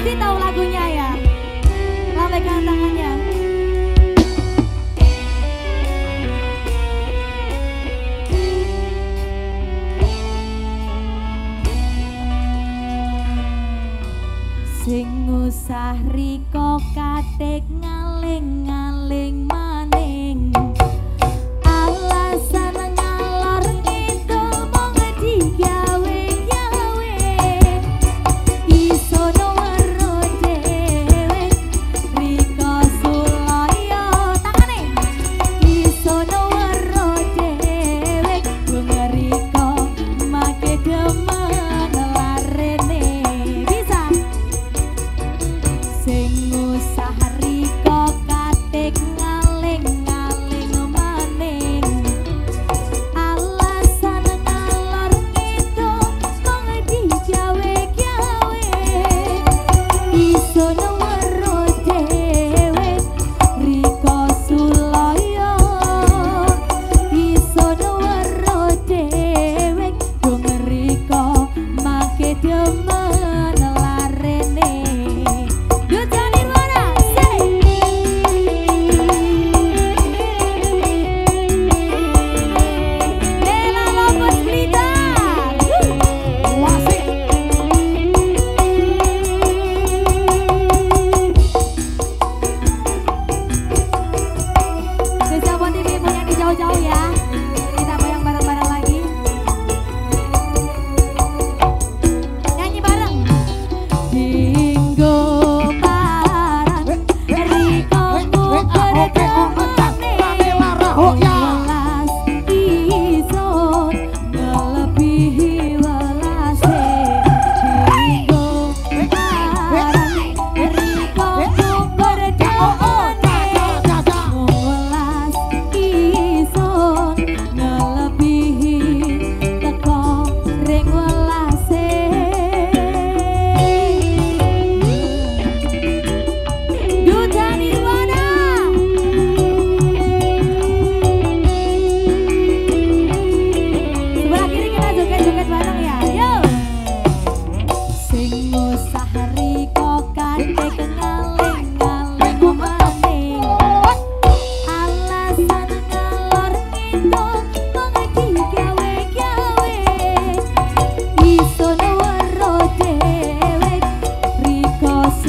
pasti tahu lagunya ya. Lambaikan tangannya. Sing usah riko katek ngaling-ngaling usaha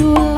sure